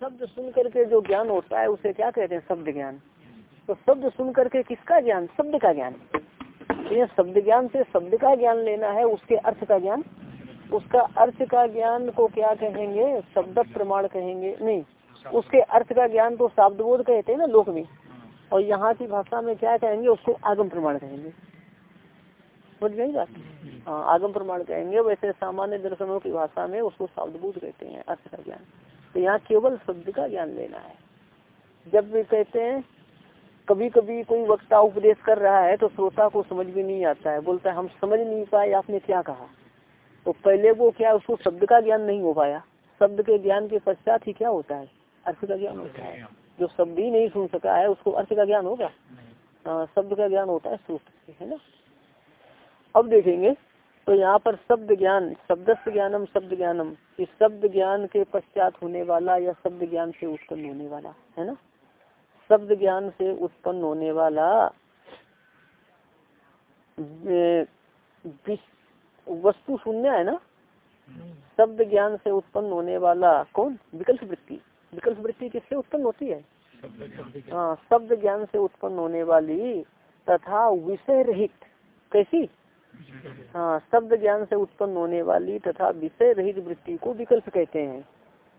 शब्द सुन करके जो ज्ञान होता है, उसे क्या कहते हैं? शब्द ज्ञान। तो शब्द सुन करके किसका ज्ञान? शब्द का ज्ञान। ये शब्द ज्ञान से शब्द का ज्ञान लेना है, उसके अर्थ का ज्ञान। उसका अर्थ का ज्ञान को क्या कहेंगे? शब्द प्रमाण कहेंगे। नहीं, उसके अर्थ का ज्ञान तो शब्द बोध कहते हैं ना लोक में। और यहाँ की भाषा में क्या कहेंगे? उसको आगम प्रमाण कहेंगे। समझ गई बात? हाँ आगम प्रमाण कहेंगे वैसे सामान्य दर्शनों की भाषा में उसको शब्द कहते हैं अर्थ का ज्ञान तो यहाँ केवल शब्द का ज्ञान लेना है। जब भी कहते हैं कभी कभी कोई वक्ता उपदेश कर रहा है तो श्रोता को समझ भी नहीं आता है। बोलता है हम समझ नहीं पाए आपने क्या कहा? तो पहले वो क्या उसको शब्द का ज्ञान नहीं हो पाया? शब्द के ज्ञान के पश्चात ही क्या होता है? अर्थ का ज्ञान होता है। जो शब्द ही नहीं सुन सका है उसको अर्थ का ज्ञान होगा शब्द का ज्ञान होता है श्रोत से है ना? अब देखेंगे तो यहाँ पर शब्द ज्ञान शब्द ज्ञानम शब्द ज्ञानम, इस शब्द ज्ञान के पश्चात होने वाला या शब्द ज्ञान से उत्पन्न होने वाला, है ना? शब्द ज्ञान से उत्पन्न होने वाला वस्तु शून्य है ना? शब्द ज्ञान से उत्पन्न होने वाला कौन? विकल्प वृत्ति। विकल्प वृत्ति किससे उत्पन्न होती है? हाँ शब्द ज्ञान से उत्पन्न होने वाली तथा विषय रहित। कैसी? हाँ शब्द ज्ञान से उत्पन्न होने वाली तथा विषय रहित वृत्ति को विकल्प कहते हैं।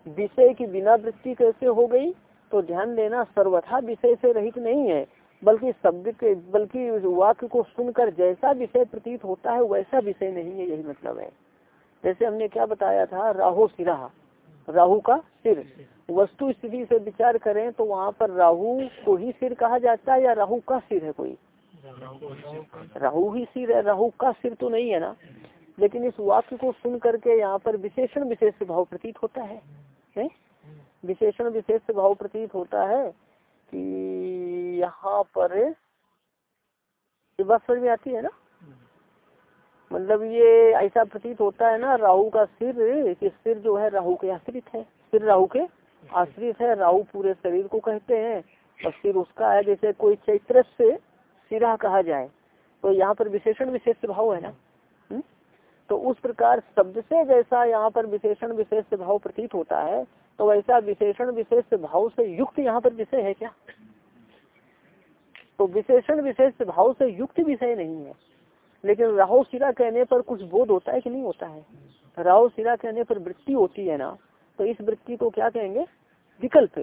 विषय की बिना वृत्ति कैसे हो गई? तो ध्यान देना, सर्वथा विषय से रहित नहीं है, बल्कि शब्द के, बल्कि वाक्य को सुनकर जैसा विषय प्रतीत होता है, वैसा विषय नहीं है, यही मतलब है। जैसे हमने क्या बताया था, राहु सिरा, राहु का सिर। वस्तु स्थिति से विचार करें तो वहाँ पर राहु को ही सिर कहा जाता है या राहु का सिर है कोई? राहु ही सिर है, राहु का सिर तो नहीं है ना। लेकिन इस वाक्य को सुन करके यहाँ पर विशेषण विशेष भाव प्रतीत होता है? विशेषण विशेष भाव प्रतीत होता है कि यहाँ पर ये बात समझ में आती है ना? मतलब ये ऐसा प्रतीत होता है ना, राहु का सिर, कि सिर जो है राहु के आश्रित है। सिर राहु के आश्रित है, राहु पूरे शरीर को कहते हैं। और सिर उसका है, जैसे कोई चैत्र से सिरा कहा जाए तो यहाँ पर विशेषण विशेष भाव है ना? हुँ? तो उस प्रकार शब्द से जैसा यहाँ पर विशेषण विशेष भाव प्रतीत होता है तो वैसा विशेषण विशेष भाव से युक्त यहाँ पर विषय है क्या? तो विशेषण विशेष भाव से युक्त विषय नहीं है। लेकिन राहु सिरा कहने पर कुछ बोध होता है कि नहीं होता है? राहु सिरा कहने पर वृत्ति होती है ना तो इस वृत्ति को क्या कहेंगे? विकल्प।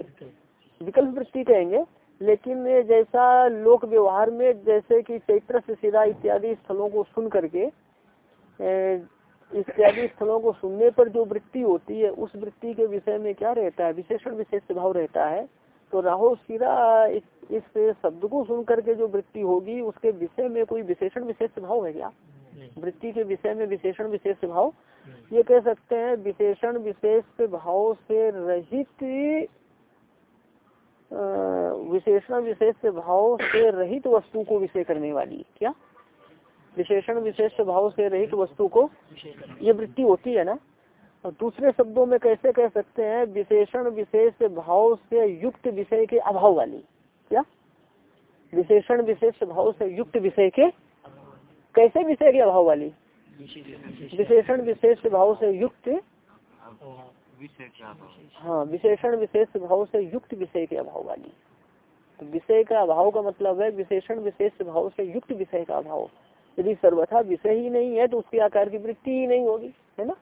विकल्प वृत्ति कहेंगे लेकिन जैसा लोक व्यवहार में जैसे कि चैत्र से सिरा इत्यादि स्थलों को सुन करके इत्यादि स्थलों को सुनने पर जो वृत्ति होती है उस वृत्ति के विषय में क्या रहता है? विशेषण विशेष भाव रहता है। तो राहो सिरा इस, इस शब्द को सुन करके जो वृत्ति होगी उसके विषय में कोई विशेषण विशेष भाव है क्या? वृत्ति के विषय में विशेषण विशेष भाव? ये कह सकते हैं विशेषण विशेष भाव से रहित विशेषण विशेष भाव से रहित वस्तु को विषय करने वाली क्या? विशेषण विशेष भाव से रहित वस्तु को ये वृत्ति होती है ना? और दूसरे शब्दों में कैसे कह सकते हैं विशेषण विशेष भाव से युक्त विषय के अभाव वाली क्या? विशेषण विशेष भाव से युक्त विषय के कैसे विषय के अभाव वाली? विशेषण विशेष भाव से युक्त हाँ विशेषण विशेष भाव से युक्त विषय के अभाव वाली। तो विषय का अभाव का मतलब है विशेषण विशेष भाव से युक्त विषय का अभाव। यदि सर्वथा विषय ही नहीं है तो उसके आकार की वृत्ति ही नहीं होगी, है ना?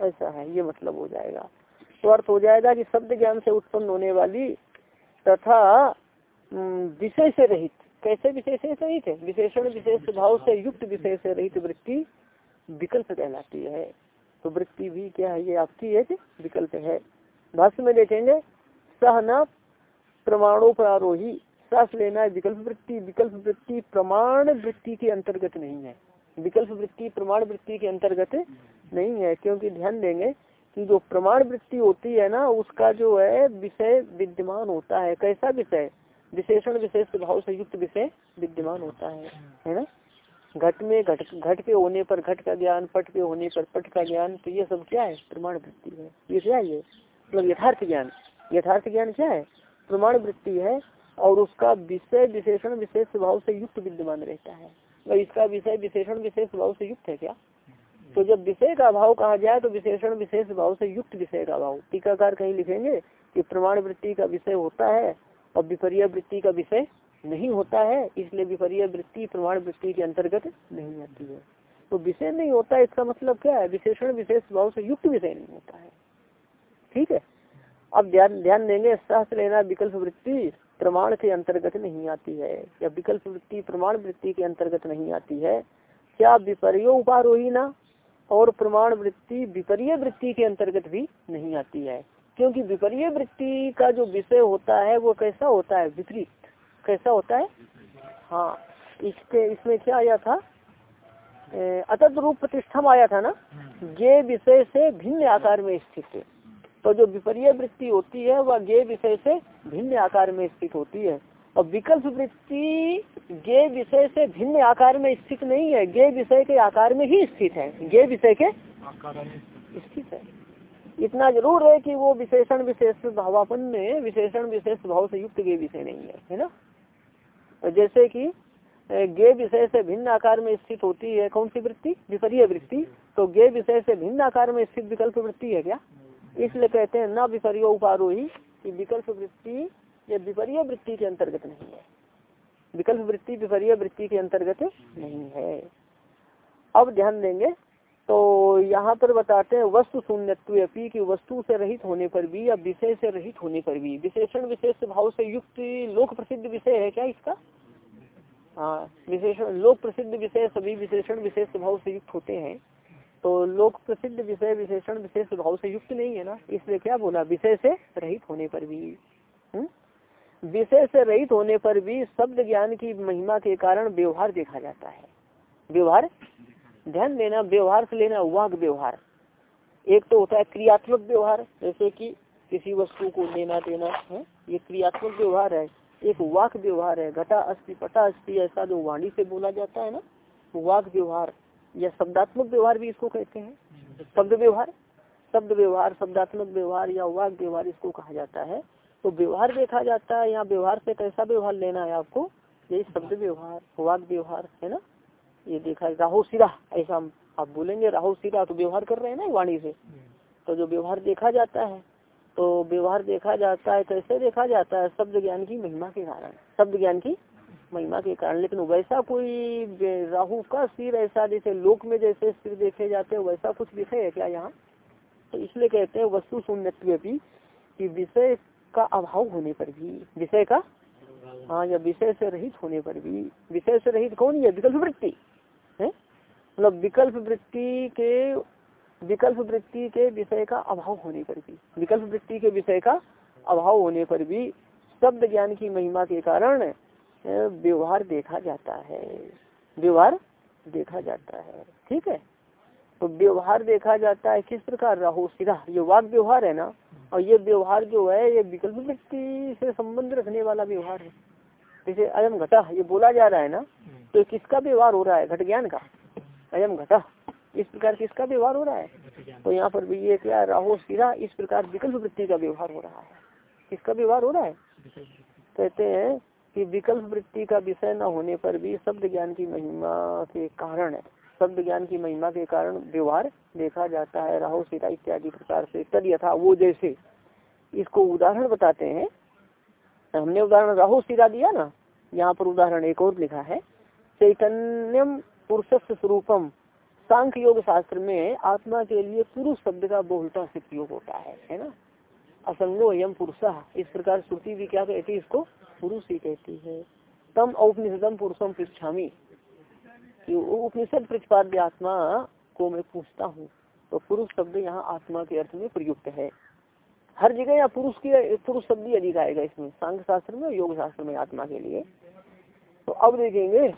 ऐसा है, ये मतलब हो जाएगा। तो अर्थ हो जाएगा कि शब्द ज्ञान से उत्पन्न होने वाली तथा विषय से रहित। कैसे विषय से रहित है? विशेषण विशेष भाव से युक्त विषय से रहित वृत्ति विकल्प कहलाती है। तो वृत्ति भी क्या है? ये आपकी एक विकल्प है। भाष्य में देखेंगे सहना प्रमाणोपरारोही, सांस लेना है विकल्प वृत्ति। विकल्प वृत्ति प्रमाण वृत्ति के अंतर्गत नहीं है। विकल्प वृत्ति, प्रमाण वृत्ति के अंतर्गत नहीं है, क्योंकि ध्यान देंगे कि जो प्रमाण वृत्ति होती है ना, उसका जो है विषय विद्यमान होता है। कैसा विषय? विशेषण, विशेष भाव से युक्त विषय विद्यमान होता है। है ना? घट में घट घट के होने पर घट का ज्ञान, पट पे होने पर पट का ज्ञान तो ये सब क्या है? प्रमाण वृत्ति है। ये क्या है ये? मतलब यथार्थ ज्ञान। यथार्थ ज्ञान क्या है? प्रमाण वृत्ति है और उसका विषय विशेषण विशेष भाव से युक्त विद्यमान रहता है। और इसका विषय विशेषण विशेष भाव से युक्त है क्या? तो जब विषय का अभाव कहा जाए तो विशेषण विशेष भाव से युक्त विषय का अभाव। टीकाकार कहीं लिखेंगे कि प्रमाण वृत्ति का विषय होता है और विपर्य वृत्ति का विषय नहीं होता है, इसलिए विपर्य वृत्ति, प्रमाण वृत्ति के अंतर्गत नहीं आती है। तो विषय नहीं होता, इसका मतलब क्या है? विशेषण, विशेष भाव से युक्त विषय नहीं होता है। ठीक है? अब ध्यान ध्यान देंगे शास्त्र लेना विकल्प वृत्ति प्रमाण के अंतर्गत नहीं आती है। या विकल्प वृत्ति, प्रमाण वृत्ति के अंतर्गत नहीं आती है। क्या विपर्यो उपारोही ना और प्रमाण वृत्ति विपर्य वृत्ति के अंतर्गत भी नहीं आती है? क्योंकि विपर्य वृत्ति का जो विषय होता है, वो कैसा होता है? विपरीत। कैसा होता है? हाँ इसके, इसमें क्या आया था? अतद रूप प्रतिष्ठा आया था ना? ये विषय से भिन्न आकार में स्थित तो जो विपर्य वृत्ति होती है, वह गे विषय से भिन्न आकार में स्थित होती है। और विकल्प वृत्ति गे विषय से भिन्न आकार में स्थित नहीं है। गे विषय के आकार में ही स्थित है। गे विषय के स्थित है। इतना ज़रूर है कि वो विशेषण विशेष भावापन में विशेषण विशेष भाव से युक्त गे विषय नहीं है। है ना? जैसे कि गे विषय से भिन्न आकार में स्थित होती है कौन सी वृत्ति? विपरीय वृत्ति। तो गे विषय से भिन्न आकार में स्थित विकल्प वृत्ति है क्या? इसलिए कहते हैं न विपर्य उपारोही कि विकल्प वृत्ति ये विपरीय वृत्ति के अंतर्गत नहीं है। विकल्प वृत्ति, विपरीय वृत्ति के अंतर्गत नहीं है। अब ध्यान देंगे तो यहाँ पर बताते हैं वस्तु शून्यत्व की वस्तु से रहित होने पर भी या विषय से रहित होने पर भी। विशेषण विशेष भाव से युक्त लोक प्रसिद्ध विषय है क्या इसका? हाँ विशेषण लोक प्रसिद्ध विषय सभी विशेषण विशेष भाव से युक्त होते हैं। तो लोक प्रसिद्ध विषय, विशेषण विशेष भाव से युक्त नहीं है ना? इसलिए क्या बोला? विषय से रहित होने पर भी। हम्म? विषय से रहित होने पर भी शब्द ज्ञान की महिमा के कारण व्यवहार देखा जाता है। व्यवहार ध्यान देना, व्यवहार से लेना वाक व्यवहार। एक तो होता है क्रियात्मक व्यवहार, जैसे कि किसी वस्तु को लेना देना, है? ये क्रियात्मक व्यवहार है, एक वाक व्यवहार है, घटा अस्थि, पटा अस्थि, ऐसा जो वाणी से बोला जाता है ना वाक व्यवहार या शब्दात्मक व्यवहार भी इसको कहते हैं। शब्द व्यवहार शब्द व्यवहार, शब्दात्मक व्यवहार या वाक व्यवहार इसको कहा जाता है। तो व्यवहार देखा जाता है यहाँ व्यवहार से कैसा व्यवहार लेना है आपको? यही शब्द व्यवहार, वाक व्यवहार, है ना? ये देखा राहो सिरा ऐसा आप बोलेंगे राहो सिरा तो व्यवहार कर रहे हैं ना वाणी से। तो जो व्यवहार देखा जाता है तो व्यवहार देखा जाता है, कैसे देखा जाता है? शब्द ज्ञान की महिमा के कारण। शब्द ज्ञान की महिमा के कारण। लेकिन वैसा कोई राहु का सिर ऐसा जैसे लोक में जैसे सिर देखे जाते हैं, वैसा कुछ विषय है क्या यहाँ? तो इसलिए कहते हैं वस्तु शून्यत्व भी, कि विषय का अभाव होने पर भी, विषय का हाँ या विषय से रहित होने पर भी। विषय से रहित कौन? है विकल्प वृत्ति। मतलब विकल्प वृत्ति के, विकल्प वृत्ति के विषय का अभाव होने पर भी, विकल्प वृत्ति के विषय का अभाव होने पर भी शब्द ज्ञान की महिमा के कारण व्यवहार देखा जाता है। व्यवहार देखा जाता है, ठीक है? तो व्यवहार देखा जाता है किस प्रकार? राहु सीधा, ये वाक व्यवहार है ना? और ये व्यवहार जो है, ये विकल्प वृत्ति से संबंध रखने वाला व्यवहार है। जैसे अयम घटा ये बोला जा रहा है ना तो किसका व्यवहार हो रहा है? घट ज्ञान का। अयम घटा। इस प्रकार किसका व्यवहार हो रहा है? तो यहाँ पर भी ये क्या राहु सीधा इस प्रकार विकल्प वृत्ति का व्यवहार हो रहा है। किसका व्यवहार हो रहा है? कहते हैं कि विकल्प वृत्ति का विषय न होने पर भी शब्द ज्ञान की महिमा के कारण शब्द ज्ञान की महिमा के कारण व्यवहार देखा जाता है। राहु सीता इत्यादि प्रकार से। तद यथा वो जैसे। इसको उदाहरण बताते हैं। हमने उदाहरण राहु सीता दिया ना, यहाँ पर उदाहरण एक और लिखा है। चैतन्यम पुरुष स्वरूपम सांख्य योग शास्त्र में आत्मा के लिए पुरुष शब्द का बहुलता से प्रयोग होता है है ना? असंगो यम पुरुष, इस प्रकार श्रुति भी क्या कहती है इसको? पुरुष ही कहती है। तम औपनिषदम पुरुषम पृछामी उपनिषद प्रतिपाद्य आत्मा को मैं पूछता हूँ तो पुरुष शब्द यहाँ आत्मा के अर्थ में प्रयुक्त है। हर जगह यहाँ पुरुष की पुरुष शब्द ही अधिक आएगा इसमें। सांख्य शास्त्र में योग शास्त्र में आत्मा के लिए। तो अब देखेंगे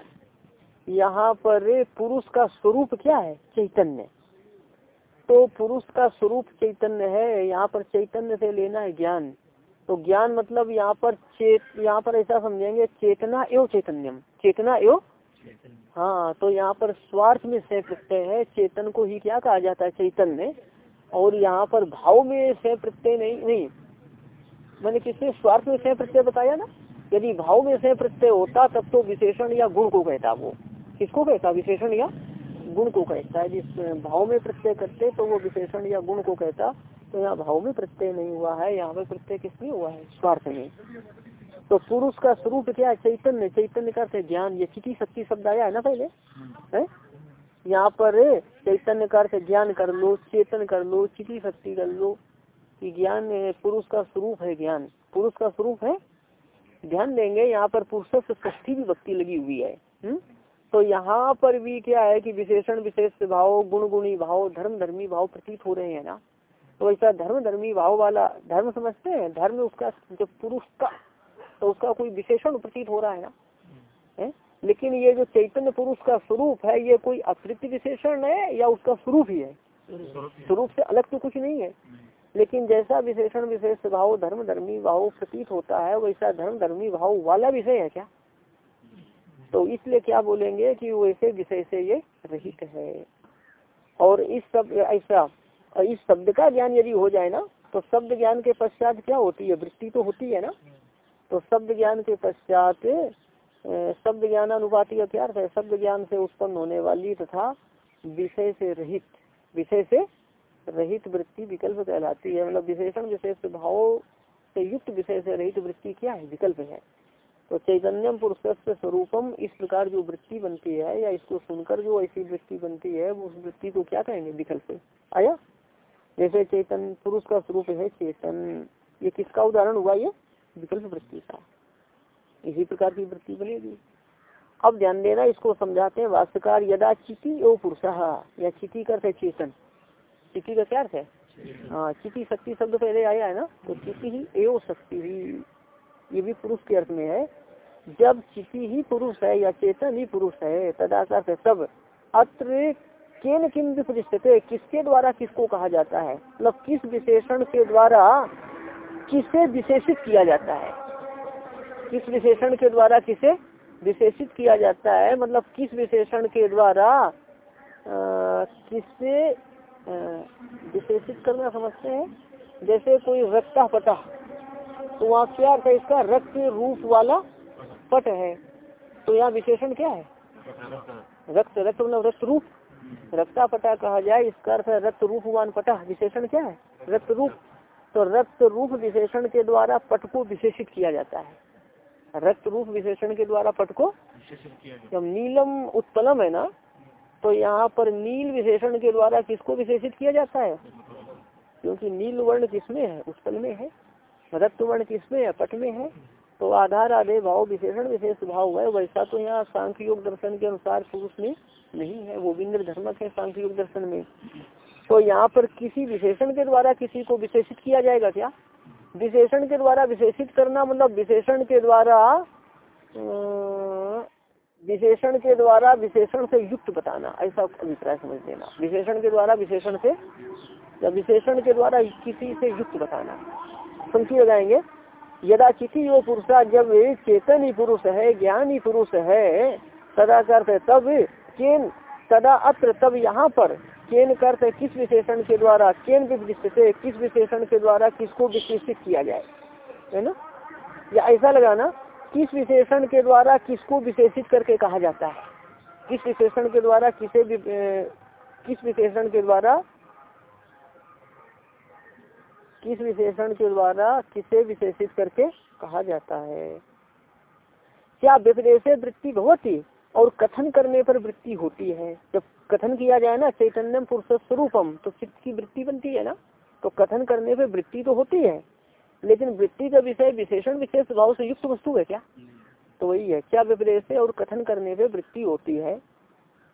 यहाँ पर पुरुष का स्वरूप क्या है? चैतन्य। तो पुरुष का स्वरूप चैतन्य है यहाँ पर चैतन्य से लेना है ज्ञान। तो ज्ञान मतलब यहाँ पर चेत यहाँ पर ऐसा समझेंगे चेतना एवं चैतन्यम। चेतना एवं? हाँ तो यहाँ पर स्वार्थ में से प्रत्यय है चेतन को ही क्या कहा जाता है? चैतन्य। और यहाँ पर भाव में से प्रत्यय नहीं नहीं। मैंने किसने, स्वार्थ में से प्रत्यय बताया ना? यदि भाव में से प्रत्यय होता, तब तो विशेषण या गुण को कहता वो। किसको कहता? विशेषण या गुण को कहता है। जिस भाव में प्रत्यय करते तो वो विशेषण या गुण को कहता। तो यहाँ भाव में प्रत्यय नहीं हुआ है। यहाँ पर प्रत्यय किसमें हुआ है? स्वार्थ में। तो पुरुष का स्वरूप क्या है? चैतन्य। चैतन्य का ज्ञान। ये चिटी शक्ति शब्द आया है ना पहले? है? यहाँ पर चैतन्य का अर्थ ज्ञान कर लो, चेतन कर लो चिटी शक्ति कर लो कि ज्ञान पुरुष का स्वरूप है ज्ञान। पुरुष का स्वरूप है? ध्यान देंगे, यहाँ पर पुरुषों से ष्ठी भी भक्ति लगी हुई है। हुँ? हम्म? तो यहाँ पर भी क्या है कि विशेषण, विशेष भाव गुण गुणी भाव धर्म धर्मी भाव प्रतीत हो रहे हैं ना? तो ऐसा धर्म धर्मी भाव वाला धर्म समझते हैं? धर्म उसका, जब पुरुष का तो उसका कोई विशेषण प्रतीत हो रहा है ना? है? लेकिन ये जो चैतन्य पुरुष का स्वरूप है, ये कोई अतिरिक्त विशेषण है या उसका स्वरूप ही है? स्वरूप से अलग तो कुछ नहीं है। लेकिन जैसा विशेषण, विशेष भाव, धर्म, धर्मी भाव प्रतीत होता है, वैसा धर्म, धर्मी भाव वाला विषय है क्या? तो इसलिए क्या बोलेंगे कि वैसे विषय से ये रहित है। और इस सब ऐसा, इस शब्द का ज्ञान यदि हो जाए ना तो शब्द ज्ञान के पश्चात क्या होती है? वृत्ति तो होती है ना। तो शब्द ज्ञान के पश्चात शब्द ज्ञान अनुपाति का क्या है। शब्द ज्ञान से उत्पन्न होने वाली तथा विषय से रहित, विषय से रहित वृत्ति विकल्प कहलाती है। मतलब विशेषण विशेष भाव से युक्त विषय से रहित वृत्ति क्या है? विकल्प है। तो चैतन्यम पुरुष स्वरूपम इस प्रकार जो वृत्ति बनती है या इसको सुनकर जो ऐसी वृत्ति बनती है उस वृत्ति को क्या कहेंगे? विकल्प। आया? जैसे चेतन, पुरुष का स्वरूप है चेतन। ये किसका उदाहरण हुआ ये? विकल्प वृत्ति का। इसी प्रकार की वृत्ति बनेगी। अब ध्यान देना इसको समझाते हैं वास्तुकार यदा चिति ओ पुरुष। या चिति करते चेतन। चिति का क्या अर्थ है? हाँ चिति शक्ति शब्द पहले आया है ना तो चिति ही एवं शक्ति ही। ये भी पुरुष के अर्थ में है। जब चिति ही पुरुष है या चेतन ही पुरुष है तदाकार से तब अत्र केन किम विपरिष्ठते किसके द्वारा किसको कहा जाता है? मतलब किस विशेषण के द्वारा किसे विशेषित किया जाता है? किस विशेषण के द्वारा किसे विशेषित किया जाता है? मतलब किस विशेषण के द्वारा किससे विशेषित करना समझते हैं? जैसे कोई रक्ता पटा तो वहाँ क्या है इसका? रक्त रूप वाला पट है। तो यहाँ विशेषण क्या है? रक्त रक्त मतलब रक्त रूप। रक्ता पटा कहा जाए, इसका अर्थ है रक्त रूपवान पटा। विशेषण क्या है? रक्त रूप। तो रक्त रूप विशेषण के द्वारा पट को विशेषित किया जाता है। रक्त रूप विशेषण के द्वारा पट को जब नीलम उत्पलम है ना तो यहाँ पर नील विशेषण के द्वारा किसको विशेषित किया जाता है? क्योंकि नील वर्ण किसमें है? उत्पल में है। रक्त वर्ण किसमें है? पट में है। तो आधार आधे भाव विशेषण विशेष भाव है। वैसा तो यहाँ सांख्य योग दर्शन के अनुसार पुरुष में नहीं है। वो बिंद्र धर्मक है सांख्य योग दर्शन में। तो यहाँ पर किसी विशेषण के द्वारा किसी को विशेषित किया जाएगा क्या? विशेषण के द्वारा विशेषित करना मतलब विशेषण के द्वारा विशेषण के द्वारा विशेषण से युक्त बताना, ऐसा अभिप्राय समझ लेना। विशेषण के द्वारा विशेषण से, या विशेषण के द्वारा किसी से युक्त बताना। पंक्ति लगाएँगे। यदा किसी वो पुरुषा, जब चेतन ही पुरुष है, ज्ञान ही पुरुष है सदा करते तब, केन, सदा अत्र, तब यहाँ पर केन करते किस विशेषण के द्वारा, केन विशिष्ट से, किस विशेषण के द्वारा किसको विशेषित किया जाए, है ना? या ऐसा लगाना, किस विशेषण के द्वारा किसको विशेषित करके कहा जाता है? किस विशेषण के द्वारा किसे किस विशेषण के द्वारा, किस विशेषण के द्वारा किसे विशेषित करके कहा जाता है? क्या विपदेश वृत्ति भगवती और कथन करने पर वृत्ति होती है। जब कथन किया जाए ना, चैतन्यम पुरुष स्वरूपम तो चित्त की वृत्ति बनती है ना? तो कथन करने पर वृत्ति तो होती है, लेकिन वृत्ति का विषय, विशेषण, विशेष भाव से युक्त वस्तु है क्या? तो वही है, क्या विपदेश और कथन करने पे वृत्ति होती है।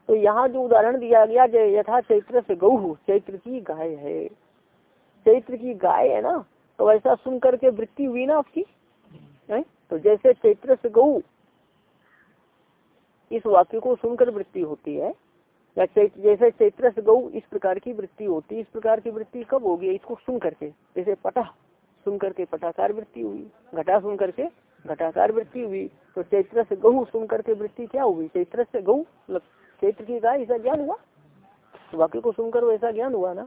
तो यहाँ जो उदाहरण दिया गया यथा चैत्र से गौ चैत्र की गाय है। चैत्र की गाय है ना? तो ऐसा सुन करके वृत्ति हुई ना आपकी? तो जैसे चैत्र से गौ इस वाक्य को सुनकर वृत्ति होती है। या जैसे चैत्र गौ इस प्रकार की वृत्ति होती, इस प्रकार की वृत्ति कब होगी, इसको सुन करके, जैसे पटा सुन करके पटाकार वृत्ति हुई, घटा सुन करके घटाकार वृत्ति हुई तो चैत्र से गहू सुन करके वृत्ति क्या हुई? चैत्र से गहू मतलब चैत्र की गाय, ऐसा ज्ञान हुआ? वाक्य को सुनकर वैसा ज्ञान हुआ ना?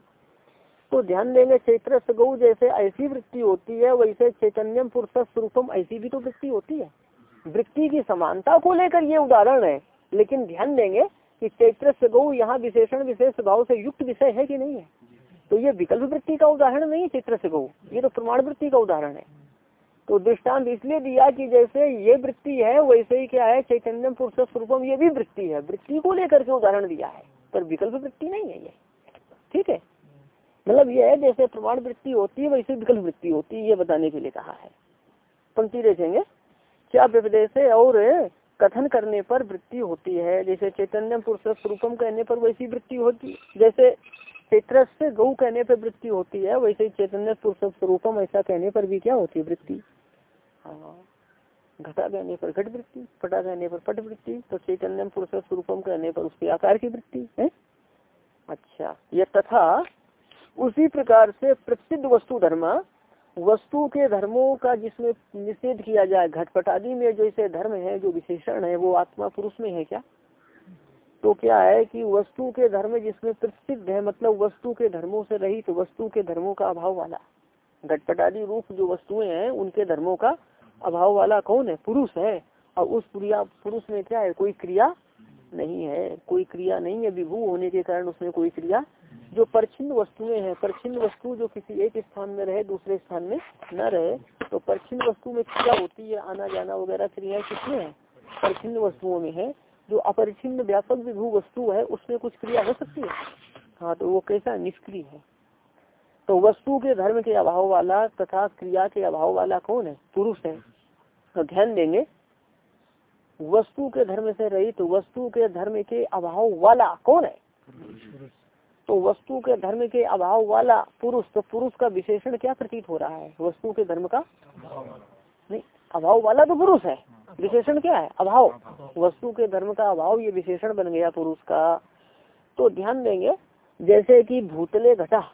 तो ध्यान देंगे चैत्र से गौ जैसे ऐसी वृत्ति होती है, वैसे चैतन्यम पुरुष स्वरूपम ऐसी भी तो वृत्ति होती है। वृत्ति की समानता को लेकर ये उदाहरण है। लेकिन ध्यान देंगे कि चैत्र गौ यहाँ विशेषण, विशेष भाव से युक्त विषय है कि नहीं है। तो ये विकल्प वृत्ति का उदाहरण नहीं चैत्र गौ। ये तो प्रमाण वृत्ति का उदाहरण है। तो दृष्टांत इसलिए दिया कि जैसे ये वृत्ति है, वैसे ही क्या है चैतन्य पुरुष स्वरूपम ये भी वृत्ति है। वृत्ति को लेकर के उदाहरण दिया है, पर विकल्प वृत्ति नहीं है ये। ठीक है? मतलब ये है, जैसे प्रमाण वृत्ति होती है, वैसे विकल्प वृत्ति होती है, ये बताने के लिए कहा है। पंक्ति देखेंगे। क्या विपदेश और कथन करने पर वृत्ति होती है? जैसे चैतन्य पुरुष स्वरूपम कहने पर वैसी वृत्ति होती जैसे चैत्र से गौ कहने पर वृत्ति होती है, वैसे ही चैतन्य पुरुष स्वरूपम ऐसा कहने पर भी क्या होती है वृत्ति? हाँ। घटा कहने पर घट वृत्ति, पटा कहने पर पट वृत्ति तो चैतन्य पुरुष स्वरूपम कहने पर उसके आकार की वृत्ति, है? अच्छा। यह तथा उसी प्रकार से प्रसिद्ध वस्तु धर्म वस्तु के धर्मों का जिसमें निषेध किया जाए, घटपट आदि में जैसे धर्म है, जो विशेषण है, वो आत्मा पुरुष में है क्या? तो क्या है कि वस्तु के धर्म जिसमें प्रसिद्ध है मतलब वस्तु के धर्मों से रहित तो वस्तु के धर्मों का अभाव वाला। घटपट आदि रूप जो वस्तुएँ हैं, उनके धर्मों का अभाव वाला कौन है? पुरुष है। और उस पुरुष में क्या है? कोई क्रिया नहीं है, कोई क्रिया नहीं है विभू होने के कारण उसमें कोई क्रिया जो परछिन्न वस्तुएँ हैं। परछिन्न वस्तु जो किसी एक स्थान में रहे, दूसरे स्थान में न रहे तो परछिन्न वस्तु में क्रिया होती है आना जाना वगैरह क्रिया किसमें है? परछिन्न वस्तुओं में है। जो अपरिचिन्न व्यापक विभू वस्तु है, उसमें कुछ क्रिया हो सकती है? हाँ तो वो कैसा निष्क्रिय है। तो वस्तु के धर्म के अभाव वाला तथा क्रिया के अभाव वाला कौन है? पुरुष है। तो ध्यान देंगे वस्तु के धर्म से रहित वस्तु के धर्म के अभाव वाला कौन है? तो वस्तु के धर्म के अभाव वाला पुरुष तो पुरुष का विशेषण क्या प्रतीत हो रहा है? वस्तु के धर्म का? नहीं, अभाव वाला तो पुरुष है। विशेषण क्या है? अभाव। वस्तु के धर्म का अभाव, ये विशेषण बन गया पुरुष का। तो ध्यान देंगे, जैसे कि भूतले घटा।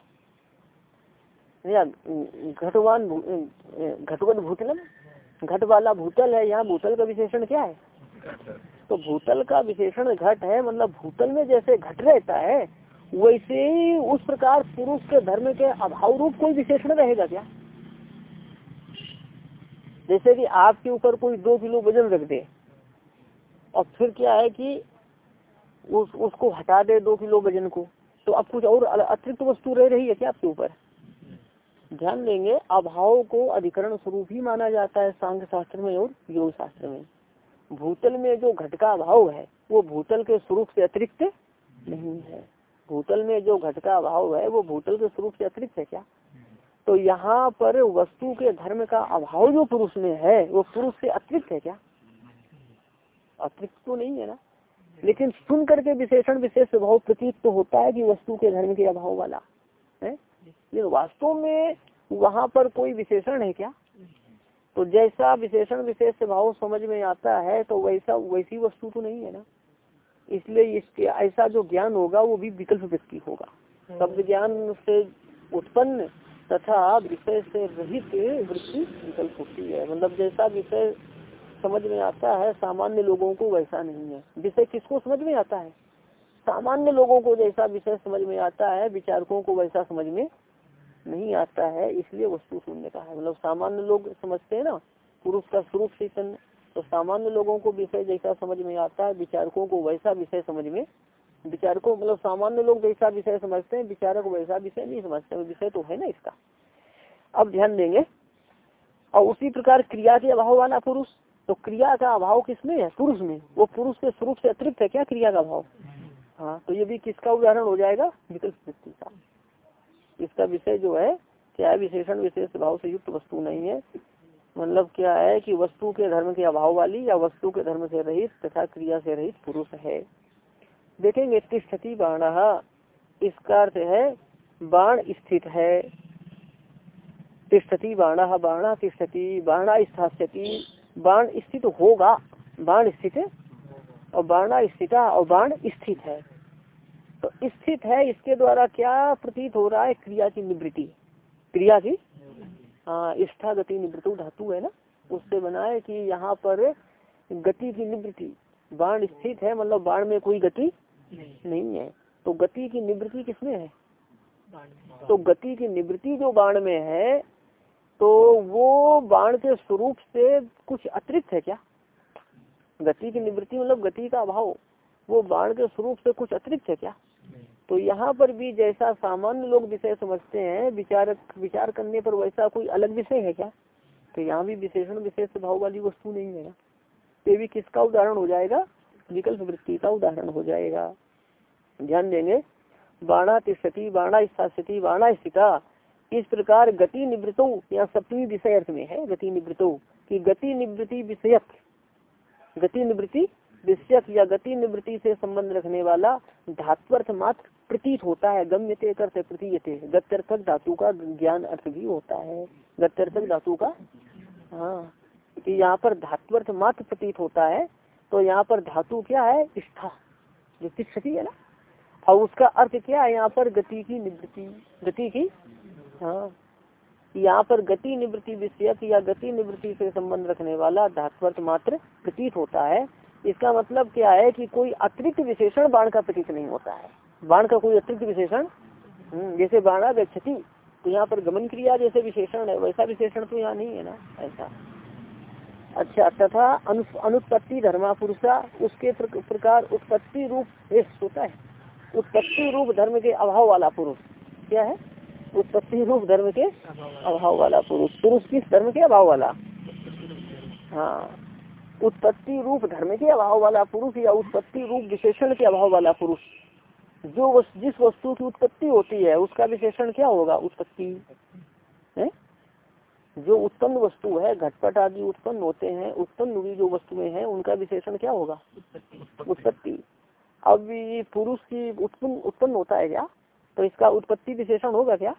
या घटवान घटवत भूतलम? घट वाला भूतल है, यहाँ भूतल का विशेषण क्या है? तो भूतल का विशेषण घट है मतलब भूतल में जैसे घट रहता है, वैसे ही उस प्रकार पुरुष के धर्म के अभाव रूप कोई विशेषण रहेगा क्या? जैसे कि आपके ऊपर कोई दो किलो वज़न रख दे, और फिर क्या है कि उस, उसको हटा दे दो किलो वज़न को तो अब कुछ और अतिरिक्त वस्तु रह रही है क्या आपके ऊपर? ध्यान देंगे, अभाव को अधिकरण स्वरूप ही माना जाता है, सांख्य शास्त्र में और योग शास्त्र में। भूतल में जो घट का अभाव है, वो भूतल के स्वरूप से अतिरिक्त नहीं है। भूतल में जो घट का अभाव है, वो भूतल के स्वरूप से अतिरिक्त है क्या? तो यहाँ पर वस्तु के धर्म का अभाव जो पुरुष में है, वो पुरुष से अतिरिक्त है क्या? अतिरिक्त तो नहीं है ना? लेकिन सुन करके विशेषण विशेष स्वभाव प्रतीत तो होता है कि वस्तु के धर्म के अभाव वाला, है? लेकिन वास्तव में वहाँ पर कोई विशेषण है क्या? तो जैसा विशेषण विशेष भाव समझ में आता है तो वैसा वैसी वस्तु तो नहीं है ना। इसलिए इसके ऐसा जो ज्ञान होगा वो भी विकल्प व्यक्ति होगा। शब्द ज्ञान से उत्पन्न तथा विषय से रहित वृत्ति विकल्प होती है। मतलब जैसा विषय समझ में आता है सामान्य लोगों को वैसा नहीं है। विषय किसको समझ में आता है? सामान्य लोगों को जैसा विषय समझ में आता है विचारकों को वैसा समझ में नहीं आता है, इसलिए वस्तु शून्य का है। मतलब सामान्य लोग समझते हैं ना, पुरुष का स्वरूप चैतन्य। तो सामान्य लोगों को विषय जैसा समझ में आता है, विचारकों को वैसा विषय समझ में विचारकों मतलब सामान्य लोग जैसा विषय समझते हैं, विचारक वैसा विषय नहीं समझते विषय तो है ना इसका। अब ध्यान देंगे। और उसी प्रकार क्रिया के अभाव वाला पुरुष। तो क्रिया का अभाव किसमें है? पुरुष में। वो पुरुष के स्वरूप से अतिरिक्त है क्या क्रिया का अभाव? हाँ तो ये भी किसका उदाहरण हो जाएगा? विकल्प वृत्ति का। इसका विषय जो है क्या विशेषण विशेष भाव से युक्त वस्तु नहीं है। मतलब क्या है कि वस्तु के धर्म के अभाव वाली या वस्तु के धर्म से रहित तथा क्रिया से रहित पुरुष है। देखेंगे तिष्ठति बाण। इसका अर्थ है, बाण स्थित है। तिष्ठति बाण, बाणा तिष्ठति, बाणा स्थाती बाण स्थित होगा, बाण स्थित, और बाणा स्थित, और बाण स्थित है। तो स्थित है इसके द्वारा क्या प्रतीत हो रहा है? क्रिया की निवृत्ति। क्रिया की? हाँ स्था गति निवृत्ति धातु है ना? उससे बना है कि यहाँ पर गति की निवृत्ति। बाण स्थित है मतलब बाण में कोई गति नहीं, नहीं है। तो गति की निवृत्ति किसमें है? तो गति की निवृत्ति जो बाण में है तो वो बाण के स्वरूप से कुछ अतिरिक्त है क्या? गति की निवृत्ति मतलब गति का अभाव। वो बाण के स्वरूप से कुछ अतिरिक्त है क्या? तो यहाँ पर भी जैसा सामान्य लोग विषय समझते हैं, विचार विचार करने पर वैसा कोई अलग विषय है क्या? तो यहाँ भी विशेषण, विशेष भाव वाली वस्तु नहीं है। ना ये भी किसका उदाहरण हो जाएगा? विकल्प वृत्ति का उदाहरण हो जाएगा। ध्यान देंगे। बाणा तिष्ठती, बाणा स्थिति बाणा स्थिता। इस प्रकार गति निवृत्तो या सप्तमी विषय अर्थ में है, गति निवृत्तो, की गति निवृत्ति विषयक, गति निवृत्ति विषयक या गति निवृत्ति से संबंध रखने वाला धात्वर्थ मात्र प्रतीत होता है, गम्यते करते प्रतीयते। गत्यर्थक धातु का ज्ञान अर्थ भी होता है। गत्यर्थक धातु का हाँ कि यहाँ पर धात्वर्थ मात्र प्रतीत होता है तो यहाँ पर धातु क्या है? स्था। जो क्षति है ना? और उसका अर्थ क्या है? यहाँ पर गति की निवृत्ति। गति की? हाँ। यहाँ पर गति निवृत्ति विषयक या गति निवृत्ति से संबंध रखने वाला धात्वर्थ मात्र प्रतीत होता है। इसका मतलब क्या है कि कोई अतिरिक्त विशेषण बाण का प्रतीत नहीं होता है। बाण का कोई अतिरिक्त विशेषण? हम्म, जैसे बाणा गच्छति तो यहाँ पर गमन क्रिया जैसे विशेषण है वैसा विशेषण तो यहाँ नहीं है ना ऐसा। अच्छा तथा अनुत्पत्ति धर्मा पुरुषा उसके प्रकार उत्पत्ति रूप होता है। उत्पत्ति रूप धर्म के अभाव वाला पुरुष क्या है? उत्पत्ति रूप धर्म के अभाव वाला पुरुष। पुरुष किस धर्म के अभाव वाला? हाँ उत्पत्ति रूप धर्म के अभाव वाला पुरुष या उत्पत्ति रूप विशेषण के अभाव वाला पुरुष। जो वस, जिस वस्तु की उत्पत्ति होती है उसका विशेषण क्या होगा? उत्पत्ति। है? जो उत्पन्न वस्तु है घटपट आदि उत्पन्न होते हैं उत्पन्न हुई जो वस्तुएँ हैं उनका विशेषण क्या होगा? उत्पत्ति। अब पुरुष की उत्पन्न उत्पन्न होता है क्या? तो इसका उत्पत्ति विशेषण होगा क्या?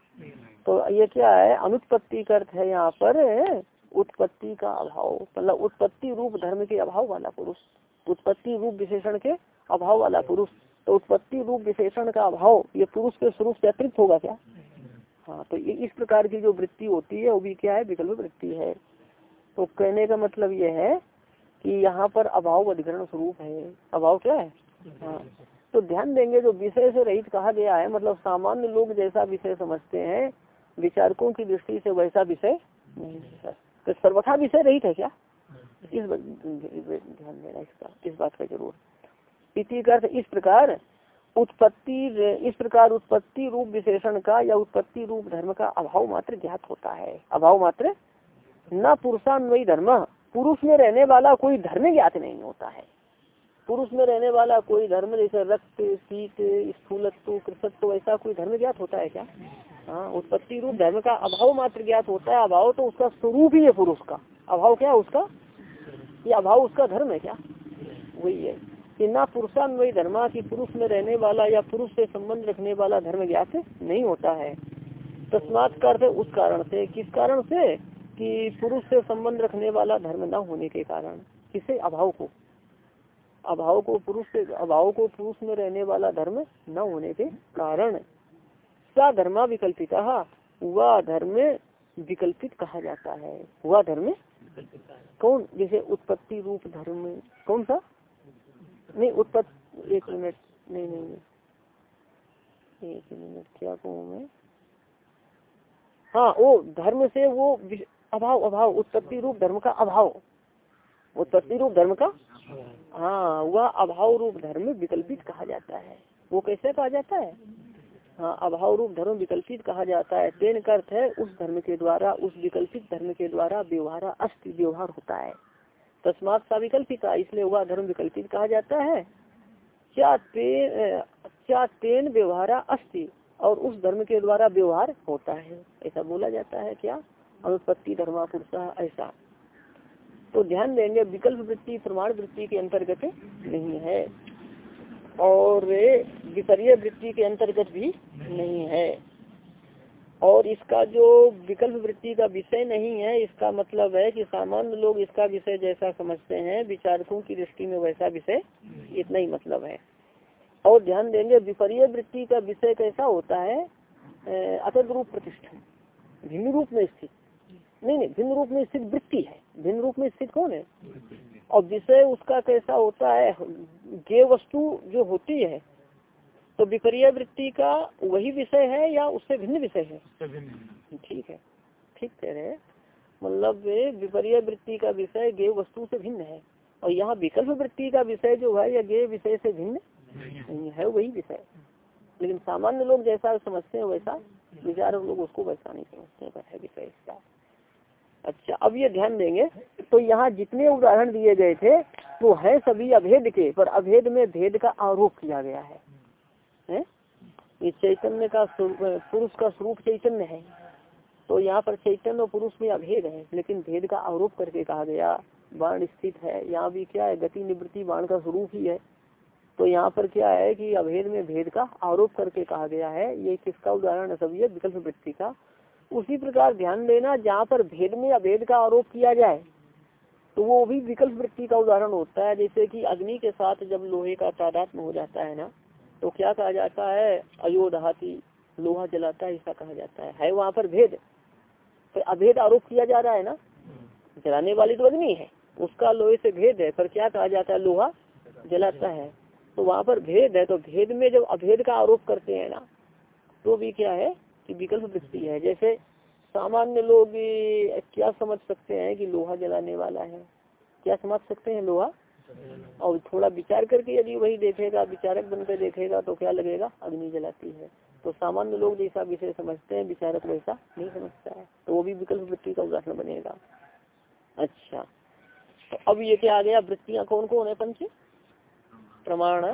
तो ये क्या है? अनुत्पत्ति का अर्थ है यहाँ पर उत्पत्ति का अभाव। मतलब उत्पत्ति रूप धर्म के अभाव वाला पुरुष। उत्पत्ति रूप विशेषण के अभाव वाला पुरुष। तो उत्पत्ति रूप विशेषण का अभाव, ये पुरुष के स्वरूप से अतिरिक्त होगा क्या? हाँ तो इस प्रकार की जो वृत्ति होती है, वो भी क्या है? विकल्प वृत्ति है। तो कहने का मतलब ये है कि यहाँ पर अभाव अधिकरण स्वरूप है। अभाव क्या है? हाँ। तो ध्यान देंगे, जो विषय से रहित कहा गया है मतलब सामान्य लोग जैसा विषय समझते हैं, विचारकों की दृष्टि से वैसा विषय नहीं तो सर्वथा विषय रहित है क्या? इस ध्यान देना इसका, इस बात का ज़रूर। इसी का इस प्रकार उत्पत्ति, इस प्रकार उत्पत्ति रूप विशेषण का या उत्पत्ति रूप धर्म का अभाव मात्र ज्ञात होता है। अभाव मात्र न पुरुषान्वयी धर्म। पुरुष में रहने वाला कोई धर्म ज्ञात नहीं होता है। पुरुष में रहने वाला कोई धर्म, जैसे रक्त, शीत, स्थूलत्व, कृषत्व, ऐसा कोई धर्म ज्ञात होता है क्या? हाँ उत्पत्ति रूप धर्म का अभाव मात्र ज्ञात होता है। अभाव तो उसका स्वरूप ही है पुरुष का। अभाव क्या उसका? ये अभाव उसका धर्म है क्या? वही है। कि ना पुरुषान्वयी धर्मा की पुरुष में रहने वाला या पुरुष से संबंध रखने वाला धर्म ज्ञात नहीं होता है। तस्मात का अर्थ उस कारण से किस कारण से? कि पुरुष से संबंध रखने वाला धर्म न होने के कारण किसे? अभाव को। अभाव को पुरुष से अभाव को पुरुष में रहने वाला धर्म न होने के कारण। सा धर्मा विकल्पिता वह धर्म विकल्पित कहा जाता है। वह धर्म कौन? जैसे उत्पत्ति रूप धर्म कौन सा? नहीं उत्पत्ति एक मिनट नहीं नहीं एक मिनट क्या कहूँ मैं? हाँ वो धर्म से वो अभाव अभाव उत्पत्ति रूप धर्म का अभाव। उत्पत्ति रूप धर्म का? हाँ वह अभाव रूप धर्म विकल्पित कहा जाता है। वो कैसे कहा जाता है? हाँ अभाव रूप धर्म विकल्पित कहा जाता है। तेन अर्थ है, उस धर्म के द्वारा, उस विकल्पित धर्म के द्वारा व्यवहार अस्त व्यवहार होता है। तस्मात सा विकल्पिता, इसलिए वह धर्म विकल्पित कहा जाता है। क्या तेन व्यवहार अस्ति, और उस धर्म के द्वारा व्यवहार होता है। ऐसा बोला जाता है क्या? अनुत्पत्ति धर्मा पुरुषा ऐसा। तो ध्यान देंगे, विकल्प वृत्ति, प्रमाण वृत्ति के अंतर्गत नहीं है, और विपर्य वृत्ति के अंतर्गत भी नहीं है। और इसका जो विकल्प वृत्ति का विषय नहीं है इसका मतलब है कि सामान्य लोग इसका विषय जैसा समझते हैं विचारकों की दृष्टि में वैसा विषय इतना ही मतलब है। और ध्यान देंगे विपरीय वृत्ति का विषय कैसा होता है? अतद रूप प्रतिष्ठा। भिन्न रूप में स्थित। नहीं नहीं भिन्न रूप में स्थित वृत्ति है। भिन्न रूप में स्थित कौन है? और विषय उसका कैसा होता है? गे वस्तु जो होती है तो विपर्य वृत्ति का वही विषय है या उससे भिन्न विषय है? ठीक है। ठीक कह रहे मतलब विपर्य वृत्ति का विषय गे वस्तु से भिन्न है। और यहाँ विकल्प वृत्ति का विषय जो है यह गे विषय से भिन्न नहीं है। वही विषय। लेकिन सामान्य लोग जैसा समझते हैं वैसा विचारक लोग उसको वैसा नहीं समझते है विषय इसका। अच्छा अब ये ध्यान देंगे। तो यहाँ जितने उदाहरण दिए गए थे वो तो है सभी अभेद के पर अभेद में भेद का आरोप किया गया है? चैतन्य का पुरुष का स्वरूप चैतन्य है। तो यहाँ पर चैतन्य और पुरुष में अभेद है, लेकिन भेद का आरोप करके कहा गया, बाण स्थित है। यहाँ भी क्या है, गति निवृत्ति बाण का स्वरूप ही है। तो यहाँ पर क्या है कि अभेद में भेद का आरोप करके कहा गया है। ये किसका उदाहरण है? सभी विकल्प वृत्ति का। उसी प्रकार ध्यान देना, जहाँ पर भेद में अभेद का आरोप किया जाए तो वो भी विकल्प वृत्ति का उदाहरण होता है। जैसे कि अग्नि के साथ जब लोहे का तादात्म हो जाता है ना तो क्या कहा जाता है? अयोधाती लोहा जलाता है, ऐसा कहा जाता है। है वहाँ पर भेद। पर अभेद आरोप किया जा रहा है ना? जलाने वाली तो अग्नि है। उसका लोहे से भेद है, पर क्या कहा जाता है? लोहा जलाता है। तो वहाँ पर भेद है तो भेद में जब अभेद का आरोप करते हैं ना तो भी क्या है कि विकल्प वृत्ति है। जैसे सामान्य लोग क्या समझ सकते हैं कि लोहा जलाने वाला है? क्या समझ सकते हैं लोहा? और थोड़ा विचार करके यदि वही देखेगा, विचारक बनकर देखेगा तो क्या लगेगा? अग्नि जलाती है। तो सामान्य लोग जैसा विषय समझते हैं, विचारक वैसा नहीं समझता है। तो वो भी विकल्प वृत्ति का उदाहरण बनेगा। अच्छा। तो अब ये क्या आ गया? वृत्तियाँ कौन कौन है, पंच? प्रमाण,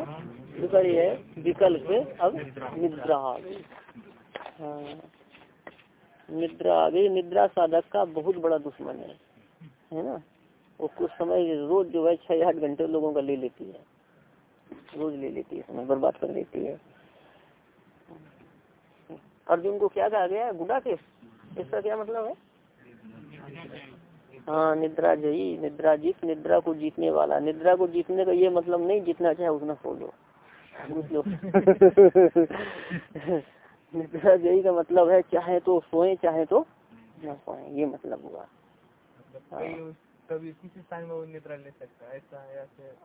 विपर्य, विकल्प, अब निद्रा आ गई। हाँ। निद्रा आ गई। निद्रा साधक का बहुत बड़ा दुश्मन है। है ना? वो कुछ समय रोज जो है छह आठ घंटे लोगों का ले लेती है। रोज ले लेती है, समय बर्बाद कर देती है। अर्जुन को क्या कहा गया? है गुडा के इसका क्या मतलब है? हाँ निद्रा जयी, निद्रा जीत, निद्रा को जीतने वाला। निद्रा को जीतने का ये मतलब नहीं, जितना चाहे उतना सो लो निद्रा जयी का मतलब है, चाहे तो सोए, चाहे तो न सोए, ये मतलब हुआ। कभी किसी में वो निद्रा ले सकता है, ऐसा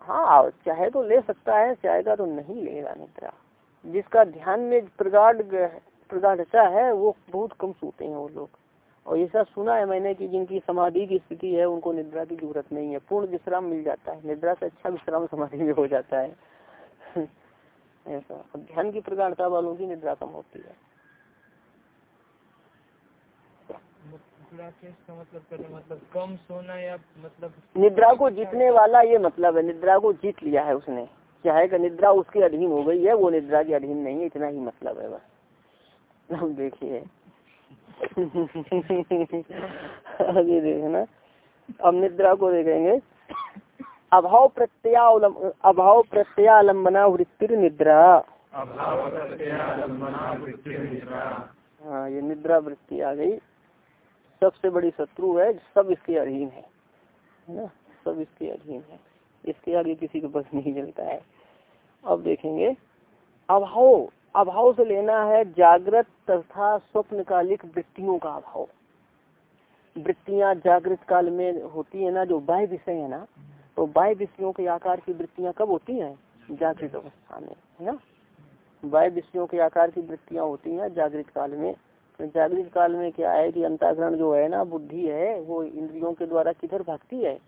हाँ चाहे तो ले सकता है, चाहेगा तो नहीं लेगा निद्रा। जिसका ध्यान में प्रगाढ़ प्रगाढ़ता है, वो बहुत कम सोते हैं वो लोग। और ऐसा सुना है मैंने कि जिनकी समाधि की स्थिति है, उनको निद्रा की ज़रूरत नहीं है। पूर्ण विश्राम मिल जाता है। निद्रा से अच्छा विश्राम समाधि में हो जाता है। ऐसा। ध्यान की प्रगाढ़ता वालों की निद्रा कम होती है। मतलब मतलब? कम सोना या मतलब निद्रा को जीतने वाला ये मतलब है निद्रा को जीत लिया है उसने। चाहे का निद्रा उसके अधीन हो गई है वो निद्रा के अधीन नहीं है इतना ही मतलब है बस। हम देखिए। आगे देखना अब निद्रा को देखेंगे। अभाव प्रत्यावलम अभाव प्रत्यालंबना वृत्ति निद्रा। हाँ ये निद्रा वृत्ति आ गई। सबसे बड़ी शत्रु है, सब इसके अधीन है। ना? सब इसके अधीन है। इसके आगे किसी को बस नहीं चलता है। अब देखेंगे। अभाव। अभाव से लेना है जागृत तथा स्वप्नकालिक वृत्तियों का अभाव। वृत्तियाँ जागृत काल में होती है ना, जो बाह्य विषय है ना तो बाह्य विषयों के आकार की वृत्तियाँ कब होती हैं? जागृत अवस्था में। है ना? बाह्य विषयों के आकार की वृत्तियाँ होती हैं जागृत काल में। जागृत काल में क्या है कि अंताकरण जो है ना, बुद्धि है, वो इंद्रियों के द्वारा किधर भागती है?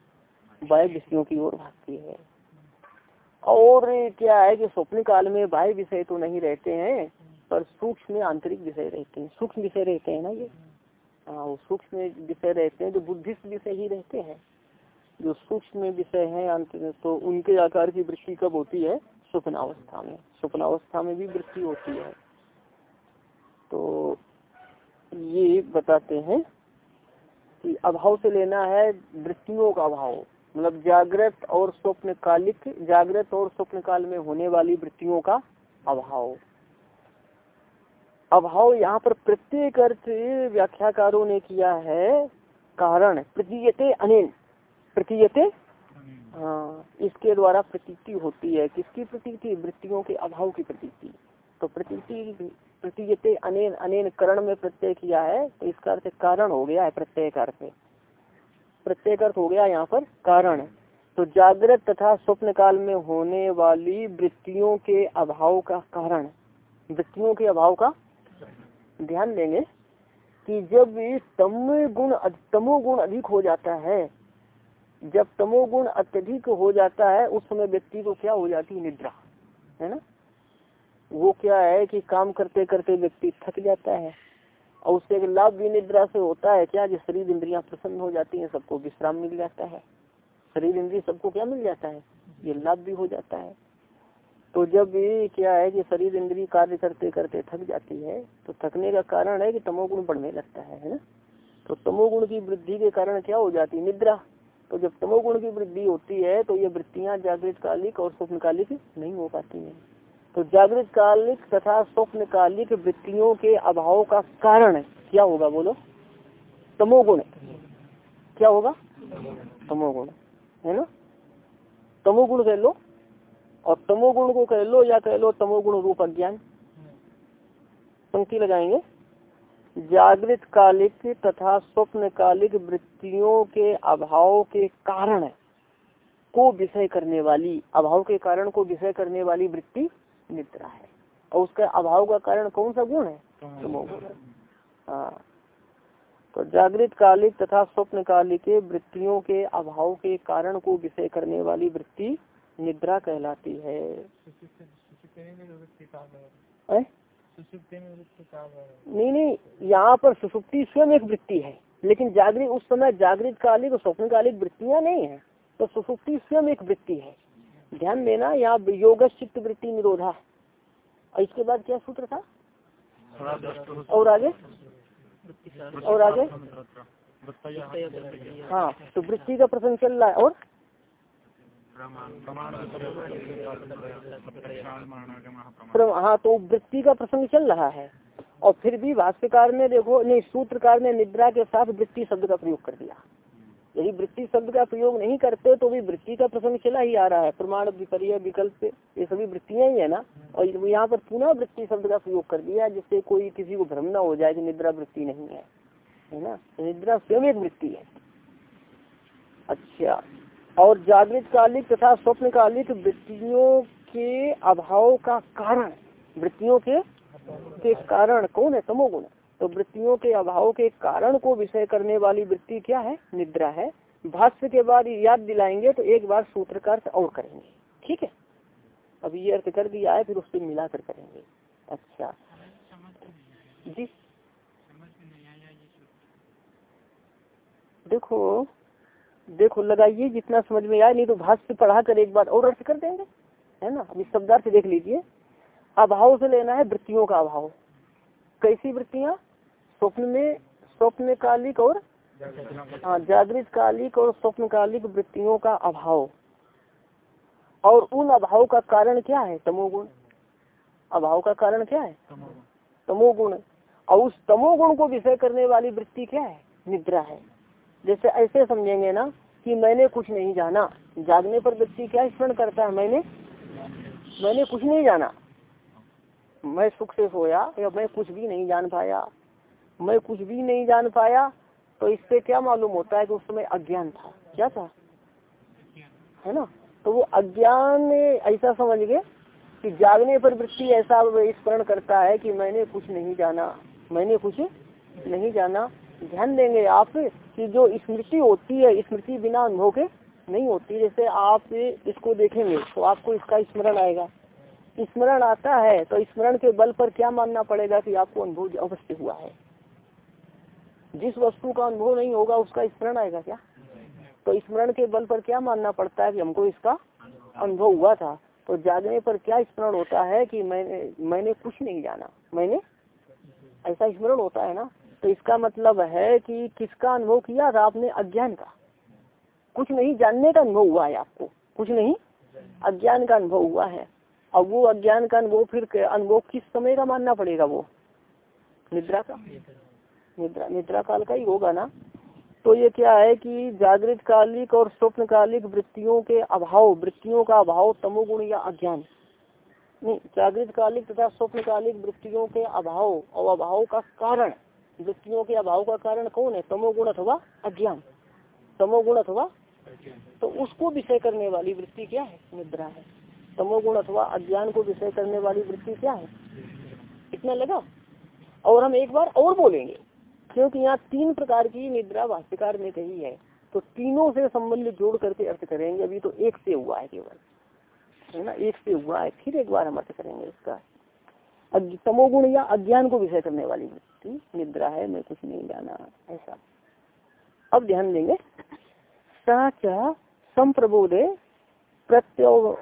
बाह्य विषयों की ओर भागती है। और क्या है कि स्वप्न काल में बाह्य विषय तो नहीं रहते हैं, पर सूक्ष्म आंतरिक विषय रहते हैं। सूक्ष्म विषय रहते हैं ना ये? हाँ सूक्ष्म विषय रहते हैं, जो बुद्धिस्ट विषय ही रहते हैं। जो सूक्ष्म में विषय है तो उनके आकार की वृत्ति कब होती है? स्वप्नावस्था में। स्वप्नावस्था में भी वृत्ति होती है। तो ये बताते हैं कि अभाव से लेना है वृत्तियों का अभाव। मतलब जागृत और स्वप्न कालिक जागृत और स्वप्न काल में होने वाली वृत्तियों का अभाव। अभाव यहाँ पर प्रत्येक अर्थ व्याख्याकारों ने किया है, कारण, प्रतीयते अनिल। प्रतीयते? हाँ इसके द्वारा प्रतीति होती है। किसकी प्रतीति? वृत्तियों के अभाव की प्रतीति। तो प्रतीति प्रतीयते अनेन अनेन करण में प्रत्यय किया है तो इसका अर्थ कारण हो गया है, प्रत्यय अर्थ प्रत्येक अर्थ हो गया यहाँ पर कारण। तो जागृत तथा स्वप्न काल में होने वाली वृत्तियों के अभाव का कारण। वृत्तियों के अभाव का ध्यान देंगे कि जब तम गुण तमो गुण अधिक हो जाता है, जब तमोगुण अत्यधिक हो जाता है, उस समय व्यक्ति को क्या हो जाती है? निद्रा, है ना? वो क्या है कि काम करते करते व्यक्ति थक जाता है और उससे एक लाभ भी निद्रा से होता है। क्या? जो शरीर इंद्रियाँ प्रसन्न हो जाती हैं, सबको विश्राम मिल जाता है। शरीर इंद्रिय सबको क्या मिल जाता है? ये लाभ भी हो जाता है। तो जब ये क्या है कि शरीर इंद्रिय कार्य करते करते थक जाती है तो थकने का कारण है कि तमोगुण बढ़ने लगता है है ना? तो तमोगुण की वृद्धि के कारण क्या हो जाती है? निद्रा। तो जब तमोगुण की वृद्धि होती है तो ये वृत्तियाँ जागृत कालिक और स्वप्न कालिक नहीं हो पाती हैं। तो जागृत कालिक तथा स्वप्न कालिक वृत्तियों के अभाव का कारण क्या होगा बोलो? तमोगुण। क्या होगा? तमोगुण। है ना? तमोगुण कह लो और तमोगुण को कह लो या कह लो तमोगुण रूप अज्ञान। पंक्ति लगाएँगे। जागृत कालिक तथा स्वप्न कालिक वृत्तियों के अभाव के कारण को विषय करने वाली, अभाव के कारण को विषय करने वाली वृत्ति निद्रा है। और उसका अभाव का कारण कौन सा गुण है? हाँ। तो जागृत कालिक तथा स्वप्न कालिक के वृत्तियों के अभाव के कारण को विषय करने वाली वृत्ति निद्रा कहलाती है? नहीं नहीं यहाँ पर सुसुप्ति स्वयं एक वृत्ति है। लेकिन जागृत उस समय जागृत कालिक और स्वप्न कालिक वृत्तियाँ नहीं है। तो सुसुप्ति स्वयं एक वृत्ति है। ध्यान देना यहाँ योग चित्त वृत्ति निरोधा। और इसके बाद क्या सूत्र था? और आगे? और आगे? हाँ तो वृत्ति का प्रसंग चल रहा है और हाँ तो वृत्ति का प्रसंग चल रहा है। और फिर भी भाष्यकार ने देखो नहीं सूत्रकार ने निद्रा के साथ वृत्ति शब्द का प्रयोग कर दिया। यदि वृत्ति शब्द का प्रयोग नहीं करते तो भी वृत्ति का प्रसंग चला ही आ रहा है। प्रमाण, विपर्य, विकल्प, ये सभी वृत्तियाँ ही है ना? और यहाँ पर पुनः वृत्ति शब्द का प्रयोग कर दिया जिससे कोई किसी को भ्रम न हो जाए कि निद्रा वृत्ति नहीं है। है ना? निद्रा स्वयं एक वृत्ति है। अच्छा। और जागृत कालिक तथा स्वप्न कालिक वृत्तियों के अभाव का कारण, वृत्तियों के के कारण कौन है? तमोगुण तो वृत्तियों के अभाव के कारण को विषय करने वाली वृत्ति क्या है? निद्रा है। भाष्य के बाद याद दिलाएँगे तो एक बार सूत्र का अर्थ और करेंगे। ठीक है? अब ये अर्थ कर दिया है, फिर उससे मिला कर करेंगे। अच्छा। जी। देखो देखो, लगाइए जितना समझ में आए, नहीं तो भाष्य पढ़ा कर एक बार और अर्थ कर देंगे। है ना? अभी शब्दार्थ देख लीजिए। अभाव से लेना है वृत्तियों का अभाव। कैसी वृत्तियाँ? स्वप्न में स्वप्नकालिक और हाँ जागृत कालिक और स्वप्नकालिक वृत्तियों का अभाव। और उन अभाव का कारण क्या है? तमोगुण। अभाव का कारण क्या है? तमोगुण। और उस तमोगुण को विषय करने वाली वृत्ति क्या है? निद्रा है। जैसे ऐसे समझेंगे ना कि मैंने कुछ नहीं जाना। जागने पर व्यक्ति क्या स्मरण करता है? मैंने मैंने कुछ नहीं जाना। मैं सुख से सोया या मैं कुछ भी नहीं जान पाया। मैं कुछ भी नहीं जान पाया तो इससे क्या मालूम होता है कि उस समय अज्ञान था? क्या था? है ना? तो वो अज्ञान ऐसा समझ गए कि जागने पर वृत्ति ऐसा स्मरण करता है कि मैंने कुछ नहीं जाना, मैंने कुछ नहीं जाना। ध्यान देंगे आप कि जो स्मृति होती है, स्मृति बिना अनुभव के नहीं होती। जैसे आप इसको देखेंगे तो आपको इसका स्मरण आएगा। स्मरण आता है तो स्मरण के बल पर क्या मानना पड़ेगा कि आपको अनुभव अवश्य हुआ है? जिस वस्तु का अनुभव नहीं होगा, उसका स्मरण आएगा क्या? तो स्मरण के बल पर क्या मानना पड़ता है कि हमको इसका अनुभव हुआ था? तो जागने पर क्या स्मरण होता है कि मैंने मैंने कुछ नहीं जाना? मैंने ऐसा स्मरण होता है ना? तो इसका मतलब है कि किसका अनुभव किया था आपने? अज्ञान का। कुछ नहीं जानने का अनुभव हुआ है आपको। कुछ नहीं? अज्ञान का अनुभव हुआ है। अब वो अज्ञान का अनुभव फिर अनुभव किस समय का मानना पड़ेगा वो? निद्रा का? निद्रा निद्रा काल का ही होगा ना? तो ये क्या है कि जागृत कालिक और स्वप्न कालिक वृत्तियों के अभाव, वृत्तियों का अभाव तमोगुण या अज्ञान। नहीं, जागृत कालिक तथा स्वप्न कालिक वृत्तियों के अभाव और अभाव का कारण, वृत्तियों के अभाव का कारण कौन है? तमोगुण अथवा अज्ञान। तमोगुण अथवा तो उसको विषय करने वाली वृत्ति क्या है? निद्रा है। तमोगुण अथवा अज्ञान को विषय करने वाली वृत्ति क्या है? इतना लगा? और हम एक बार और बोलेंगे। क्योंकि यहाँ तीन प्रकार की निद्रा भाष्यकार ने कही है। तो तीनों से संबंध जोड़ करके अर्थ करेंगे। अभी तो एक से हुआ है केवल। है ना? एक से हुआ है। फिर एक बार हम अर्थ करेंगे इसका। तमोगुण या अज्ञान को विषय करने वाली वृत्ति निद्रा है, मैं कुछ नहीं जाना, ऐसा। अब ध्यान देंगे। साचा संप्रबोधे प्रत्यो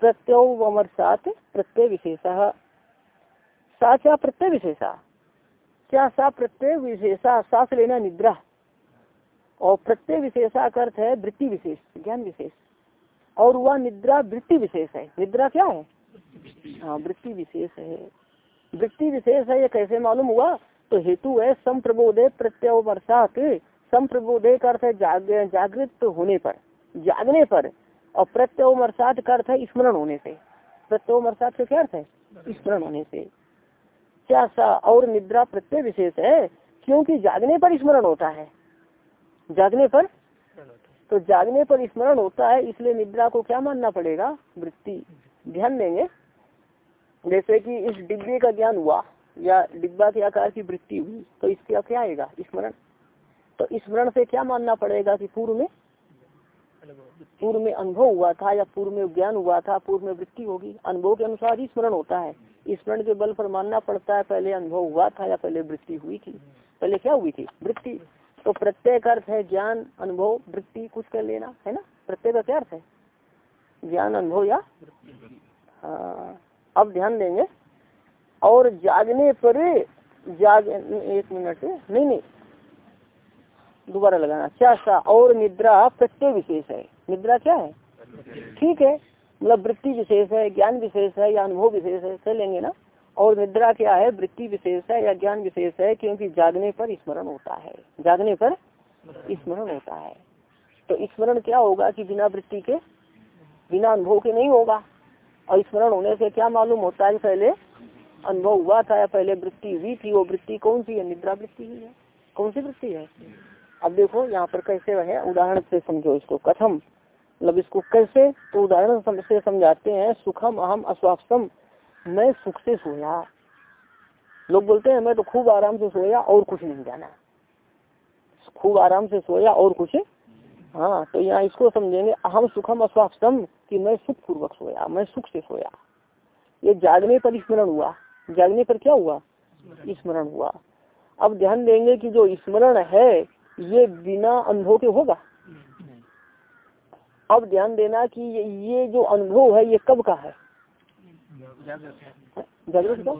प्रत्योवमर्शात प्रत्यय विशेषा। साचा प्रत्यय विशेषा। क्या सा प्रत्यय विशेषा सांस लेना निद्रा। और प्रत्यय विशेषा का अर्थ है वृत्ति विशेष ज्ञान विशेष। और वह निद्रा वृत्ति विशेष है। निद्रा क्या है? हाँ वृत्ति विशेष है। वृत्ति विशेष है ये कैसे मालूम हुआ? तो हेतु है संप्रबोधे प्रत्यवसात संप्रबोधे का अर्थ है जाग, जागृत होने पर जागने पर। और प्रत्यवमरसात का अर्थ है स्मरण होने से। प्रत्यवमरसात से क्या अर्थ है? स्मरण होने से। क्या सा और निद्रा प्रत्यय विशेष है, क्योंकि जागने पर स्मरण होता है। जागने पर? तो जागने पर स्मरण होता है, इसलिए निद्रा को क्या मानना पड़ेगा? वृत्ति। ध्यान देंगे। जैसे कि इस डिब्बे का ज्ञान हुआ, या डिब्बा के आकार की वृत्ति हुई तो इसका क्या आएगा? स्मरण। तो स्मरण से क्या मानना पड़ेगा कि पूर्व में? पूर्व में अनुभव हुआ था, या पूर्व में ज्ञान हुआ था, पूर्व में वृत्ति होगी। अनुभव के अनुसार ही स्मरण होता है। स्मरण के बल पर मानना पड़ता है, पहले अनुभव हुआ था या पहले वृत्ति हुई थी? पहले क्या हुई थी? वृत्ति। तो प्रत्यय का अर्थ है ज्ञान, अनुभव, वृत्ति, कुछ कर लेना, है ना? प्रत्यय का क्या अर्थ है? ज्ञान, अनुभव या हाँ। अब ध्यान देंगे। और जागने पर, जाग, एक मिनट, नहीं नहीं। दोबारा लगाना। सा और निद्रा प्रत्यय विशेष है। निद्रा क्या है? ठीक है। मतलब वृत्ति विशेष है, ज्ञान विशेष है या अनुभव विशेष है कह लेंगे ना। और निद्रा क्या है? वृत्ति विशेष है या ज्ञान विशेष है? क्योंकि जागने पर स्मरण होता है। जागने पर स्मरण होता है। तो स्मरण क्या होगा कि बिना वृत्ति के, बिना अनुभव के नहीं होगा? और स्मरण होने से क्या मालूम होता है? पहले अनुभव हुआ था या पहले वृत्ति हुई थी? वो वृत्ति कौन सी है? निद्रा वृत्ति ही है। कौन सी वृत्ति है? अब देखो, यहाँ पर कैसे है? उदाहरण से समझो इसको। कथम। मतलब इसको कैसे? तो उदाहरण से समझाते हैं, सुखम अहम अस्वास्थम मैं सुख से सोया। लोग बोलते हैं, मैं तो खूब आराम से सोया और कुछ नहीं जाना। खूब आराम से सोया और कुछ? हाँ तो यहाँ इसको समझेंगे, अहम सुखम अस्वास्थम कि मैं सुख पूर्वक सोया, मैं सुख से सोया। ये जागने पर स्मरण हुआ। जागने पर क्या हुआ? स्मरण हुआ। अब ध्यान देंगे कि जो स्मरण है, ये बिना अनुभव के होगा। अब ध्यान देना कि ये, जो अनुभव है ये कब का है? जागृत का?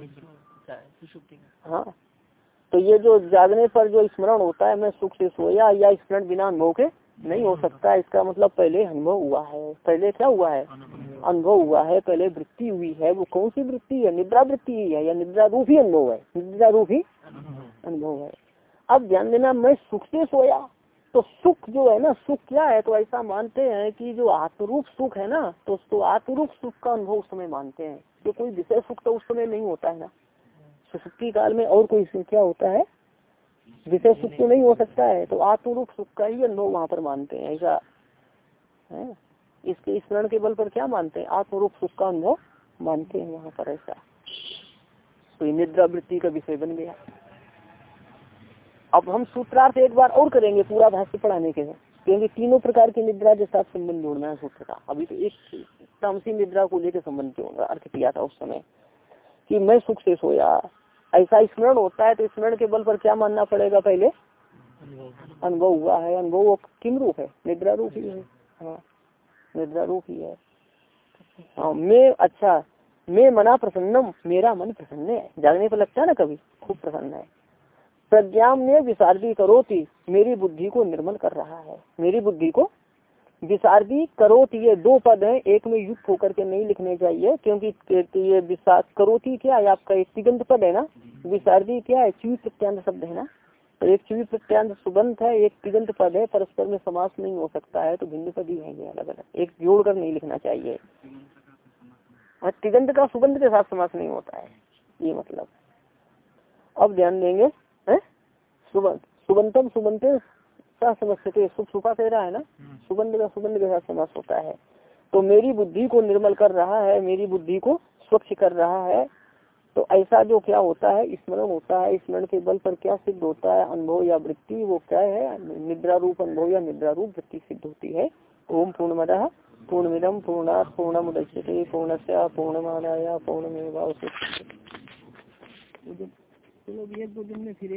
हाँ। तो ये जो जागने पर जो स्मरण होता है मैं सुख से सोया या स्मरण बिना अनुभव के नहीं हो सकता इसका मतलब पहले अनुभव हुआ है। पहले क्या हुआ है? अनुभव हुआ है पहले वृत्ति हुई है। वो कौन सी वृत्ति है? निद्रा वृत्ति ही है या निद्रा रूप ही अनुभव है? निद्रा रूप ही अनुभव है। अब ध्यान देना मैं सुख से सोया तो सुख जो है ना, सुख क्या है? तो ऐसा मानते हैं कि जो आत्मरूप सुख है ना तो उसको आत्मरूप सुख का अनुभव उस समय मानते हैं। जो कोई विषय सुख तो उस समय नहीं होता है ना। सुसुप्ति काल में और कोई सुख क्या होता है? विषय सुख तो नहीं हो सकता है। तो आत्मरूप सुख का ही अनुभव वहाँ पर मानते हैं। ऐसा है? इसके स्मरण के बल पर क्या मानते हैं? आत्मरूप सुख का अनुभव मानते हैं वहाँ पर ऐसा। तो निद्रा वृत्ति का विषय बन गया। अब हम सूत्रार्थ एक बार और करेंगे पूरा भाष्य पढ़ाने के क्योंकि तीनों प्रकार की निद्रा के साथ संबंध जोड़ना है सूत्र का। अभी तो एक तामसी निद्रा को लेकर संबंध जोड़ना अर्थ किया था उस समय कि मैं सुख से सोया। ऐसा स्मरण होता है तो स्मरण के बल पर क्या मानना पड़ेगा पहले? अनुभव हुआ है। अनुभव किम रूप है? निद्रा रूप ही है। हाँ निद्रा रूप ही है। हाँ मैं अच्छा मैं मना प्रसन्नम, मेरा मन प्रसन्न है। जागने पर लगता है ना कभी? खूब प्रसन्न है। प्रज्ञा में विसारदी करोती, मेरी बुद्धि को निर्मल कर रहा है। मेरी बुद्धि को विसारदी करोत, ये दो पद हैं, एक में युक्त होकर के नहीं लिखने चाहिए, क्योंकि ये विसार, करोती क्या है आपका एक तिगंत पद है ना? विसारदी क्या है चुई प्रत्यांत शब्द है ना? तो एक चुवी प्रत्यांत सुबंध है, एक तिगंत पद है, परस्पर में समास नहीं हो सकता है तो भिन्न पद ही है अलग अलग एक जोड़ कर नहीं लिखना चाहिए। तिगंत का सुबंध के साथ समास नहीं होता है, ये मतलब। अब ध्यान देंगे। सुबंतम सुबंते समझते शुभ सुखा से रहा है ना? सुगंध का सुगंध के साथ समास होता है। तो मेरी बुद्धि को निर्मल कर रहा है मेरी बुद्धि को स्वच्छ कर रहा है। तो ऐसा जो क्या होता है स्मरण होता है स्मरण के बल पर क्या सिद्ध होता है? अनुभव या वृत्ति वो क्या है? निद्रा रूप अनुभव या निद्रा रूप वृत्ति सिद्ध होती है। ओम पूर्णमद पूर्णमिदम पूर्णात पूर्णम उदच्यते पूर्णस्य पूर्णमादाय पूर्णमेवा चलो एक दो दिन में फिर